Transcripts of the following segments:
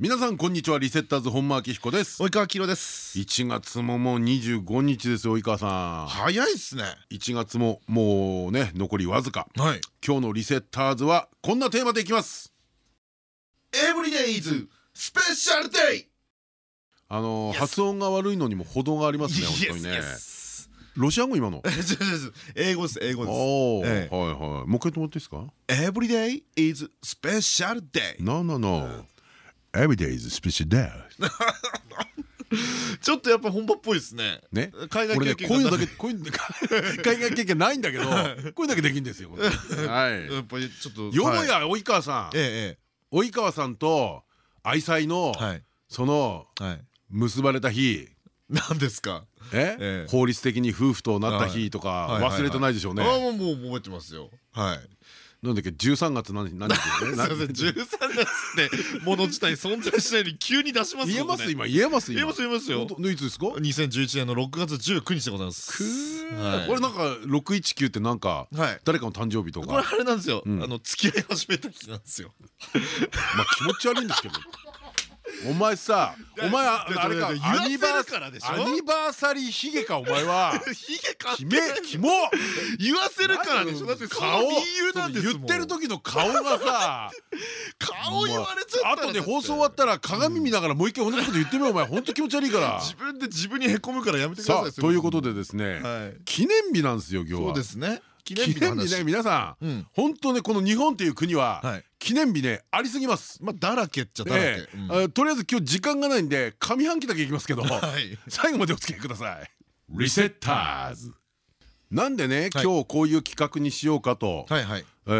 皆さんこんにちは。リセッターズ本間明彦です。及川明です。1月ももう25日ですよ及川さん。早いっすね。1月ももうね残りわずか。はい。今日のリセッターズはこんなテーマでいきます。エブリデイズスペシャルデイあの発音が悪いのにも程がありますね本当にね。ロシア語今の？英語です英語です。おおはいええはい。もう一回止まっていいですか？Every day is special day No no no Every day is a special day. ちょっとやっぱ本場っぽいですね。ね？海外経験こういうのだがけこういうの 海外経験ないんだけど こういうのだけできるんですよはい。やっぱりちょっとよもはい。や及川さん。え及川さんと愛妻のそのはい。結ばれた日。何ですか？え？ええ。法律的に夫婦となった日とか忘れてないでしょうね。ああもうもう覚えてますよ。はいなんだっけ13月何何日 すいません13月ってもの自体存在しないのに急に出します言えます今言えます今。言えます言えますよ。いつですか？2011年の6月19日でございます。はい。これなんか619ってなんかはい。誰かの誕生日とこれかあれなんですよ、ん。あの付き合い始めた日なんですよ。まあ気持ち悪いんですけどお前さお前ああれかアニバーからでしょ？アニバーサリーヒゲかお前はヒゲかキメキモ言わせるからでしょ？だって顔理由なんですもん。言ってる時の顔がさ 顔言われちゃったら後で放送終わったら鏡見ながらもう一回同じこと言ってみようお前本当気持ち悪いから自分で自分にへこむからやめてくだささい。あということで。でですねはい。記念日なんですよ今日はそうですね。記念記日ね皆さうん。ん本当ねこの日本っていう国ははい。記念日ねありすぎます。まあだらけっちゃだらけ。とりあえず今日時間がないんで上半期だけいきますけどはい。最後までお付き合いください。リセッターズ。なんでねはい。今日こういう企画にしようかと。はいはい。え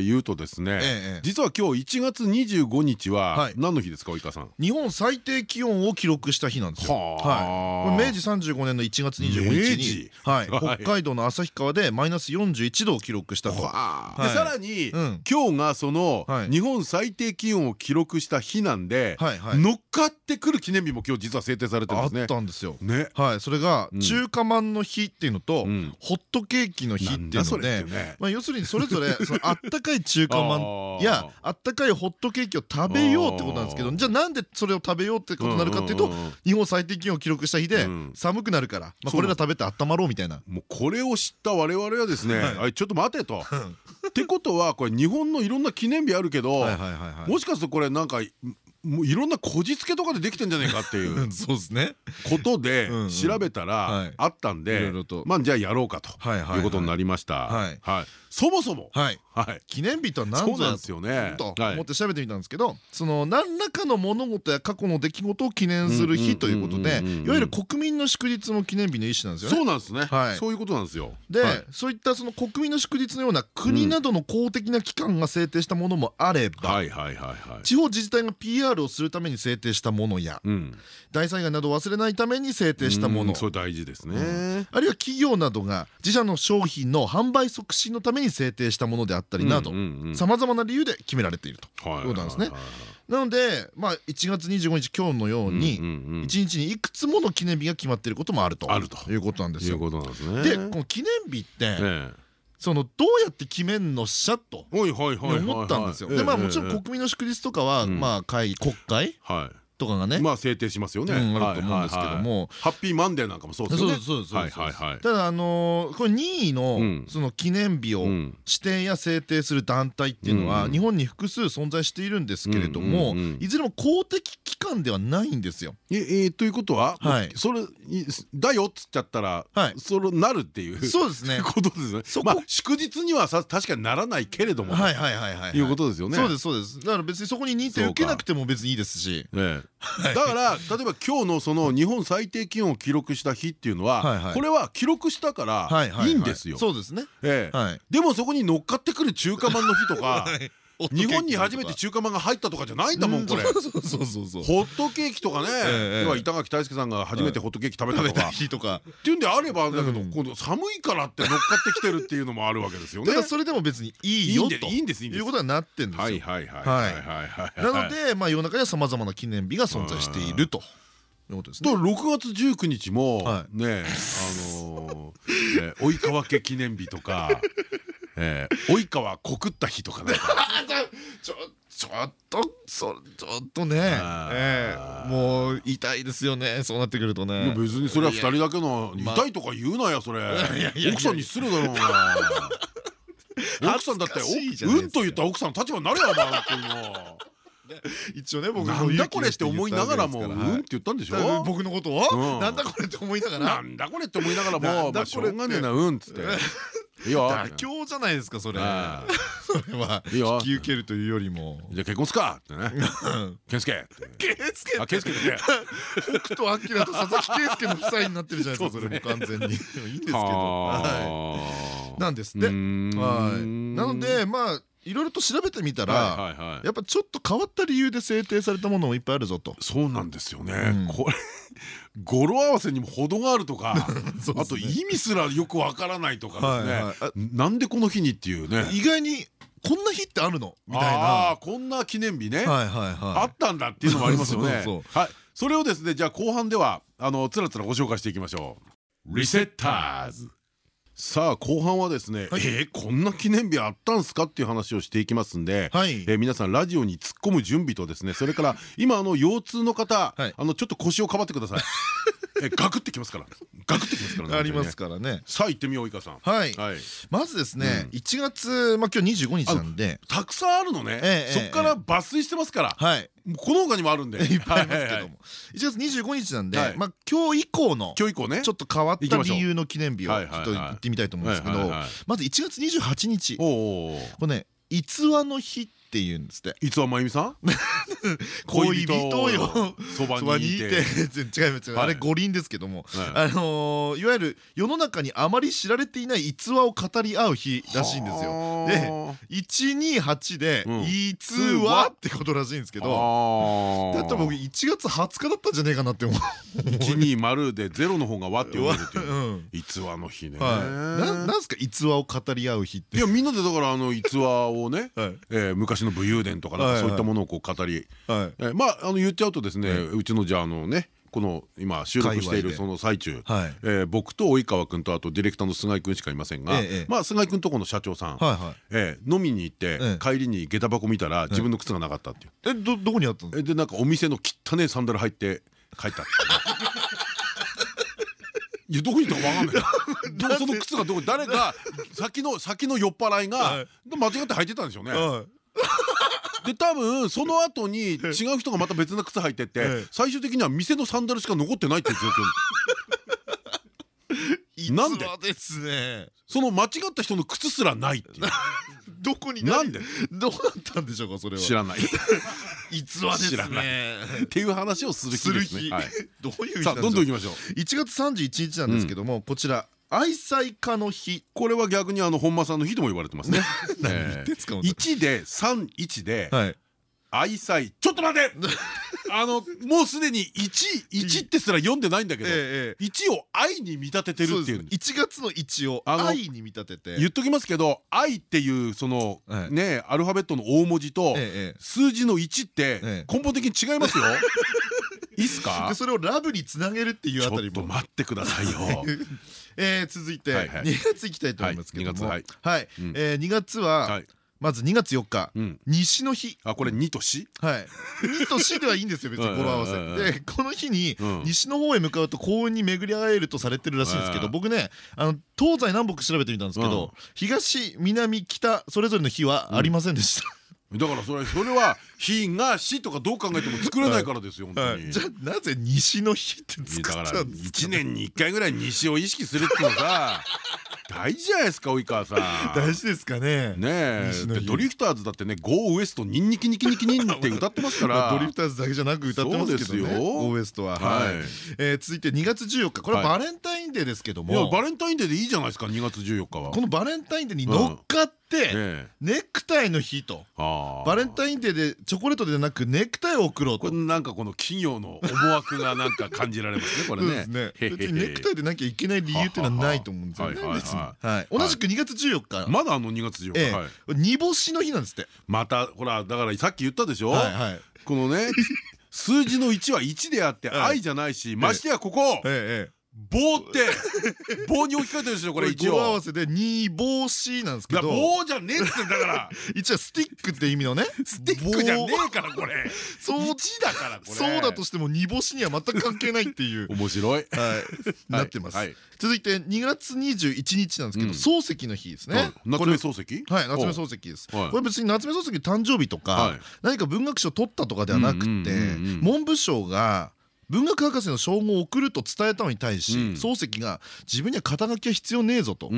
ー言うとですねええ。実は今日1月25日ははい。何の日ですか及川さん？日本最低気温を記録した日なんですよ。はい。これ明治35年の1月25日にはい、はい。北海道の旭川でマイナス41度を記録したと。はい。でさらにうん。今日がそのはい。日本最低気温を記録した日なんではいはい。乗っかってくる記念日も今日実は制定されてるんあっですね。たんですよ。ね。はい、それがうん。中華まんの日っていうのと、うん。ホットケーキの日っていうのでね。まあ、要するにそれぞれそのあったかい中華まあんーやあったかいホットケーキを食べようってことなんですけどじゃあなんでそれを食べようってことになるかっていうと日本最低気温を記録した日でうん。寒くなるから、まあ、これら食べて温まろうみたいな。もうこれを知った我々はですね、はい。ちょっと待てと。ってことはこれ日本のいろんな記念日あるけど、もしかするとこれなんかもういろんなこじつけとかでできてんじゃないかっていううんそうですね。ことで調べたはらい。あったんいでまあじゃあやろうかということになりました。そもそも記念日とは何なんぞやですよね。とはい思って調べてみたんですけどその何らかの物事や過去の出来事を記念する日ということでいわゆる国民の祝日も記念日の一種なんですよね。そうなんですね。はいそういうことなんですよ。で、はいそういったその国民の祝日のような国などの公的な機関が制定したものもあれば。地方自治体が PR をするために制定したものやうん。大災害などを忘れないために制定したものうんそれ大事ですね。あるいは企業などが自社の商品の販売促進のために制定したものであったりなどさまざまな理由で決められているとはいいうことなんですね。なので、まあ、1月25日今日のように1日にいくつもの記念日が決まっていることもあるとあるということなんですよ。でこの記念日ってえそのどうやって決めんのっしゃと。思ったんですよ。でまあもちろん国民の祝日とかはうんまあ会議国会はい。とかがねまあ制定しますよね。うんあると思うんですけどもハッピーマンデーなんかもそうですよね。そうそうそうはいですはいはい。ただあのーこれ任意のうんその記念日をうん指定や制定する団体っていうのはうん日本に複数存在しているんですけれどもいずれも公的機関ではないんですよ。ええーということは、それいだよっつっちゃったら、はいそれなるっていうそうですね。ことですねまあ祝日にはさ確かにならないけれども、はいはいはいはい。いうことですよね。そうですそうです。だから別にそこに認定受けなくても別にいいですし。ええだから例えば今日のその日本最低気温を記録した日っていうのは、これは記録したからいいんですよ。そうですね。ええはい。でもそこに乗っかってくる中華まんの日とか はい日本に初めて中華まんが入ったとかじゃないんだもんこれ。ホットケーキとかね。要は板垣大輔さんが初めてホットケーキ食べた日とか。っていうんであればだけど今度寒いからって乗っかってきてるっていうのもあるわけですよね。ただそれでも別にいいよといいんですいいんです。いうことになってんですよ。はいはいはいはいはい。なのでまあ世の中にはさまざまな記念日が存在していると。いうことですね。6月19日もねあの及川家記念日とか及川告った日とかね。ちょちょっとそちょっとね。もう痛いですよね。そうなってくるとね。別にそれは2人だけの痛いとか言うなやそれ。奥さんに失礼だろ 奥さんだってうんと言った奥さんの立場になるやろお前本当にもう。一応ね僕なんだこれって思いながらもうんって言ったんでしょ？僕のことを？なんだこれって思いながら？なんだこれって思いながらもまあしょうがねえなうんっつって。いいよ妥協じゃないですかそれ。それは。引き受けるというよりも。じゃあ結婚すかってね。健介健介あ健介って北斗晶と佐々木健介の夫妻になってるじゃないですかそれも完全に。いいんですけど。なんですって。はい。なのでまあいろいろと調べてみたらやっぱちょっと変わった理由で制定されたものもいっぱいあるぞと。そうなんですよね。これ 語呂合わせにも程があるとか あと意味すらよくわからないとかですね。なんでこの日にっていうね。意外にこんな日ってあるの？みたいな。こんな記念日ね。あったんだっていうのもありますよね。はい。それをですねじゃあ後半ではあのつらつらご紹介していきましょう。リセッターズさあ後半はですね、はい、えー、こんな記念日あったんすかっていう話をしていきますんで、はい、えー、皆さんラジオに突っ込む準備とですねそれから今あの腰痛の方、はい、あのちょっと腰をかばってくださいえガクってきますから。ガクってきますから ね。ありますからね。さあ行ってみよういかさん。はい。まずですね1月まあ今日25日なんで。たくさんあるのね。そっから抜粋してますから。はい。この他にもあるんで。いっぱいありますけども。1月25日なんでまあ今日以降の今日以降ね。ちょっと変わった理由の記念日をちょっと言ってみたいと思うんですけどまず1月28日。これね逸話の日って言うんですって。逸話真由美さん？恋人よ。そばにいて。違いますあれ五輪ですけども。あのいわゆる世の中にあまり知られていない逸話を語り合う日らしいんですよ。で128で逸話ってことらしいんですけど。だったら僕1月20日だったんじゃねえかなって思う。120でゼロの方が和って読めるっていう。逸話の日ね。なんすか？逸話を語り合う日って。いやみんなでだからあの逸話をね昔の武勇伝とかそういったものをこう語りまああの言っちゃうとですねうちのじゃあのねこの今収録しているその最中僕と及川君とあとディレクターの菅井君しかいませんがまあ菅井君とこの社長さん飲みに行って帰りに下駄箱見たら自分の靴がなかったっていう。えどどこにあったの？でなんかお店の汚ねサンダル入って帰ったってい やどこにいたか分かんない。その靴がどこ誰が 先の先の酔っ払いが間違って履いてたんでしょうねで多分その後に違う人がまた別の靴履いてって最終的には店のサンダルしか残ってないっていう状況 なんで？ですね。その間違った人の靴すらないっていう。どこになんで？どうなったんでしょうかそれは。知らない。逸話ですね。っていう話をする日ですね。どういうさあどんどんいきましょう。1月31日なんですけどもこちら愛妻家の日。これは逆にあの本間さんの日とも言われてますね。1で31で愛妻ちょっと待って。あのもうすでに11ってすら読んでないんだけど1を愛に見立ててるっていう。1月の1を愛に見立てて。言っときますけど愛っていうそのねアルファベットの大文字と数字の1って根本的に違いますよ いいっすか？それをラブにつなげるっていうあたりも。ちょっと待ってくださいよ。え続いて2月いきたいと思いますけども。はい2月はまず2月4日。西の日。あこれ2と死はい。2と死ではいいんですよ別に語呂合わせ。でこの日に西の方へ向かうと幸運に巡り会えるとされてるらしいんですけど僕ねあの東西南北調べてみたんですけど東南北それぞれの日はありませんでしただからそれそれは「日」が「死」とかどう考えても作れないからですよ本当に。じゃあなぜ西の日って作ったんですか？1年に1回ぐらい西を意識するっていうのさ大事じゃないですか及川さん。大事ですかね？ねえ。ドリフターズだってね「ゴーウエストニンニキニキニキニン」って歌ってますから。ドリフターズだけじゃなく歌ってますけどねゴーウエストは。はい。続いて2月14日。これはバレンタイインデーですけども。バレンタインデーでいいじゃないですか2月14日は。このバレンタインデーに乗っかってネクタイの日と。バレンタインデーでチョコレートではなくネクタイを贈ろうと。なんかこの企業の思惑がなんか感じられますねこれね。別にネクタイでなきゃいけない理由っていうのはないと思うんですよね。同じく2月14日。まだあの2月14日。煮干しの日なんですって。またほらだからさっき言ったでしょ？このね 数字の1は1であって愛じゃないしましてやここ棒って棒に置き換えてるんですよこれ一応。合わせで煮帽子なんですけど。棒じゃねえっつってだから。一応スティックって意味のね。スティックじゃねえからこれ。そうだからこれ。そうだとしても煮干しには全く関係ないっていう。面白い。なってます。続いて2月21日なんですけど漱石の日ですね。夏目漱石？はい夏目漱石です。これ別に夏目漱石誕生日とか何か文学賞取ったとかではなくて文部省が文学博士の称号を送ると伝えたのに対し、漱石が自分には肩書きは必要ねえぞと。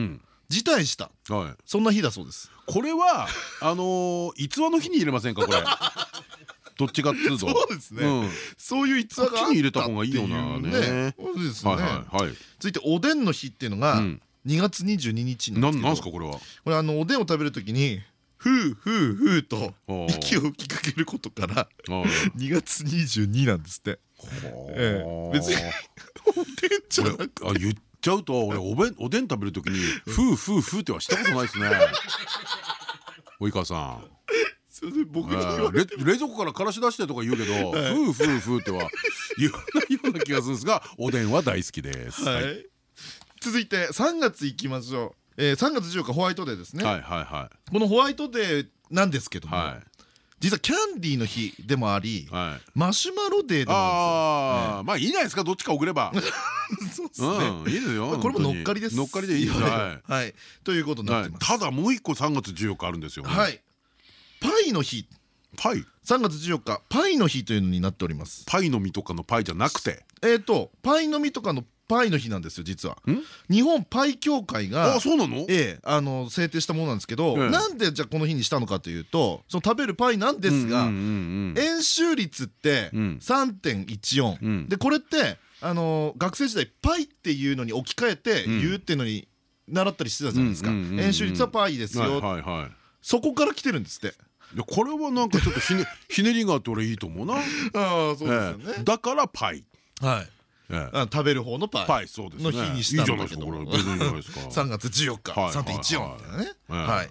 辞退した、はい、そんな日だそうです。これはあの逸話の日に入れませんかこれ。どっちかっつうと。そうですね、そういう逸話があった入れた方がいいよなね。そうですね。続いておでんの日っていうのが2月22日なんですなんすかこれは。これあのおでんを食べるときにふうふうふうと息を吹きかけることから2月22なんですって別に。おでんじゃなくて。言っちゃうと俺おべんおでん食べるときにふうふうふうってはしたことないですね。及川さん。僕冷蔵庫からからし出してとか言うけどふうふうふうっては言わないような気がするんですがおでんは大好きです。続いて3月いきましょう。3月14日ホワイトデーですね。このホワイトデーなんですけども実はキャンディーの日でもあり、はい、マシュマロデーでもあるんですよ、まあいいじゃないですかどっちか送れば。そうですね、いいですよ。これも乗っかりです乗っかりでいいですはい。ということになってます。ただもう一個3月14日あるんですよ。はい。パイの日。パイ。3月14日パイの日というのになっております。パイの実とかのパイじゃなくて。えっとパイの実とかのパイの日なんですよ実は。日本パイ協会があそうなの？ええあの制定したものなんですけどなんでじゃあこの日にしたのかというとその食べるパイなんですが円周率って3.14でこれってあの学生時代パイっていうのに置き換えて言うっていうのに習ったりしてたじゃないですか。円周率はパイですよ。そこから来てるんですって。これはなんかちょっとひねひねりがあって俺いいと思うな。ああそうですよね。だからパイ。はい食べる方のパイ。の日にしたんだけど3月14日。3.14みたいなね。はい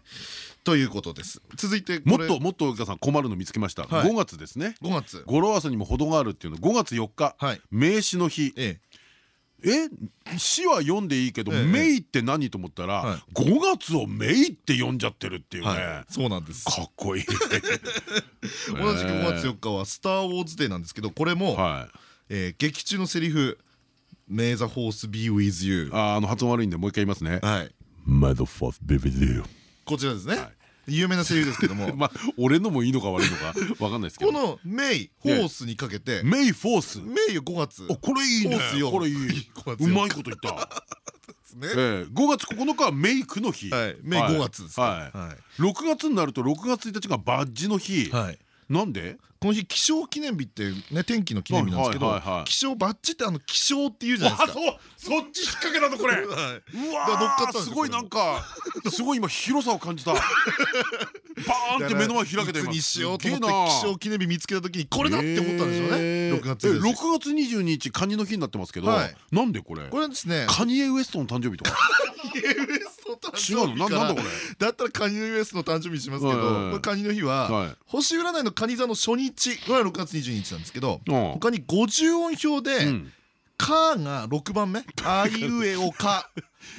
ということです。続いてもっともっとさん困るの見つけました。5月ですね。5月。語呂合わせにも程があるっていうの。5月4日。名詞の日。え詩は読んでいいけど「メイ」って何と思ったら5月を「メイ」って読んじゃってるっていうね。そうなんです。かっこいい。同じく5月4日は「スター・ウォーズ・デー」なんですけどこれもえー、劇中のセリフ「May the force be with you」ああの発音悪いんでもう一回言いますね。はい「May the force be with you」こちらですね、はい。有名なセリフですけども。まあ俺のもいいのか悪いのかわかんないですけど。この「メイ」「フォース」にかけて「メイ」「フォース」「メイ」5月これいいね。これいい。うまいこと言った。5月9日はメイクの日。メイ5月です6月になると6月1日がバッジの日。なんで？この日気象記念日ってね天気の記念日なんですけど気象バッジってあの気象っていうじゃないですか。そっち引っ掛けだとこれ。うわすごいなんかすごい今広さを感じた。バーンって目の前開けてにしようと思って気象記念日見つけた時にこれだって思ったんでしょうね。6月6月22日カニの日になってますけどなんでこれ？これですね。カニエウエストの誕生日とか。カニエウエストの？誕生日な。んだこれ？だったらカニエウエストの誕生日しますけどカニの日は星占いのカニ座の初日日が6月22日なんですけど他に50音表で「か」が6番目「あいうえおか」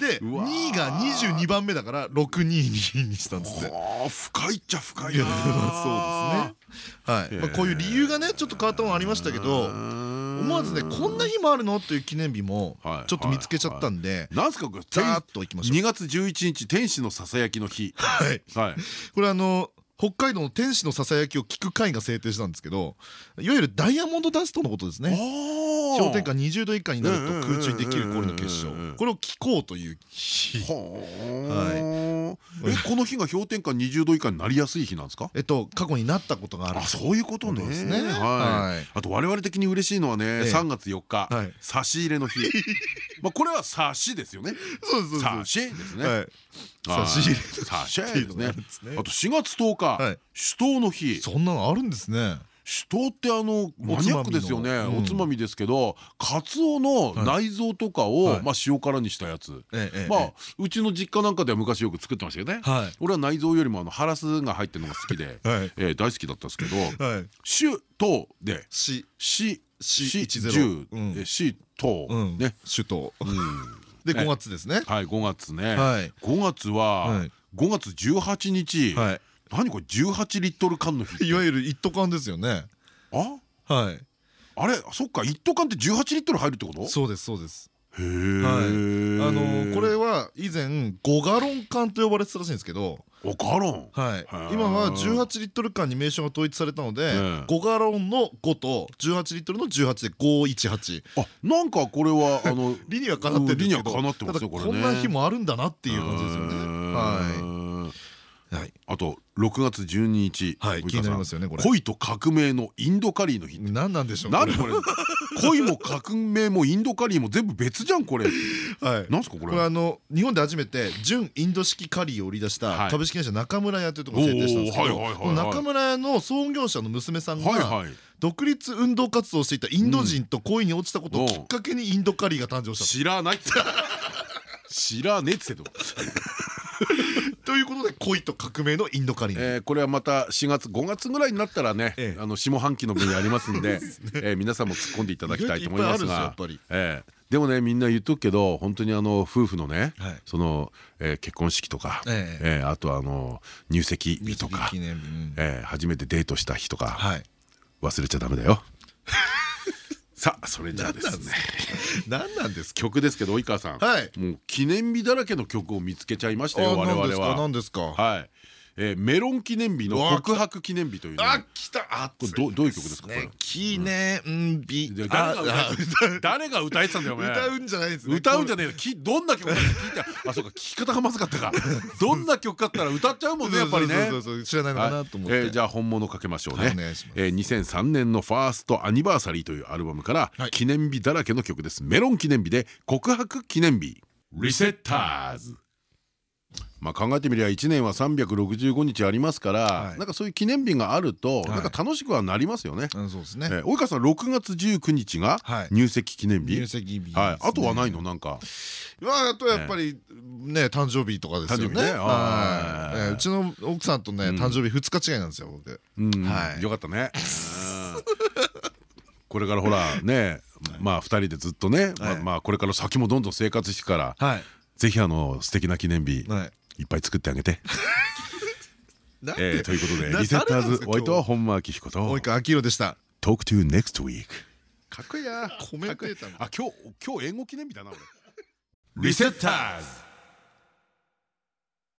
で2が22番目だから622にしたんですって。深いっちゃ深いなそうですね。はい。こういう理由がねちょっと変わったものありましたけど思わずねこんな日もあるの？っていう記念日もちょっと見つけちゃったんでなんすかざーっといきましょう。2月11日天使のささやきの日。はい。これあの北海道の天使のささやきを聞く会が制定したんですけどいわゆるダイヤモンドダストのことですね。氷点下20度以下になると空中にできる氷の結晶。これを聞こうという日はい。えこの日が氷点下20度以下になりやすい日なんですか？えっと過去になったことがある。あそういうことね。はい。あと我々的に嬉しいのはね3月4日差し入れの日まあこれは差しですよね。差しですね。差し入れ差し入れですね。あと4月10日首都の日。そんなのあるんですね。首都ってあのマニアックですよね。おつまみですけどカツオの内臓とかをまあ塩辛にしたやつ。まあうちの実家なんかでは昔よく作ってましたよね。俺は内臓よりもあのハラスが入ってるのが好きで 大好きだったんですけど首都で「し」「し」「し」「十」「し」「と」ね。首都。で5月ですね。はい5月ね。5月は5月18日。何これ？18リットル缶の日いわゆる一斗缶ですよね。あ？はい。あれ？そっか一斗缶って18リットル入るってこと？そうですそうですはい、あのこれは以前5ガロン缶と呼ばれてたらしいんですけど5ガロン？はい。今は18リットル缶に名称が統一されたので5ガロンの5と18リットルの18で518あなんかこれはあの 理にはかなってるんですけどこんな日もあるんだなっていう感じですよね。はい。あと6月12日。気になりますよねこれ。恋と革命のインドカリーの日何なんでしょう何これ恋も革命もインドカリーも全部別じゃんこれ。はい。なんすかこれ。これあの日本で初めて純インド式カリーを売り出した株式会社中村屋というところを制定したんですけど中村屋の創業者の娘さんが独立運動活動をしていたインド人と恋に落ちたことをきっかけにインドカリーが誕生した知らない知らねえっつってとということで恋と革命のインドカリー、これはまた4月5月ぐらいになったらね、あの下半期の分野ありますんでえ皆さんも突っ込んでいただきたいと思いますがでもねみんな言っとくけど本当にあの夫婦のねその結婚式とかあとあの入籍日とか初めてデートした日とか忘れちゃダメだよ。さあそれじゃあですね。何なんです曲ですけど及川さん。もう記念日だらけの曲を見つけちゃいましたよ我々は。何ですか？はいえメロン記念日の告白記念日というあ来た。あこれどどういう曲ですか記念日。誰が歌えてたんだよ歌うんじゃないです歌うんじゃねえきどんな曲か聞いて。あそうか聞き方がまずかったか。どんな曲かったら歌っちゃうもんねやっぱりね。知らないのかなと思って。じゃあ本物かけましょうね。2003年のファーストアニバーサリーというアルバムから記念日だらけの曲です。メロン記念日で告白記念日。リセッターズまあ考えてみりゃ1年は365日ありますから、なんかそういう記念日があるとなんか楽しくはなりますよね。そうですね。及川さん6月19日が入籍記念日。入籍日。はい。あとはないの？なんか。あとやっぱりね誕生日とかですよね。はい。うちの奥さんとね誕生日2日違いなんですよ僕。はい。よかったね。これからほらねまあ2人でずっとねまあこれから先もどんどん生活してからぜひあの素敵な記念日いっぱい作ってあげて。えということでリセッターズお相手は本間明彦と及川明宏でした。Talk to next week。かっこいいやコメンテーターあ今日今日英語記念日だな俺。リセッターズ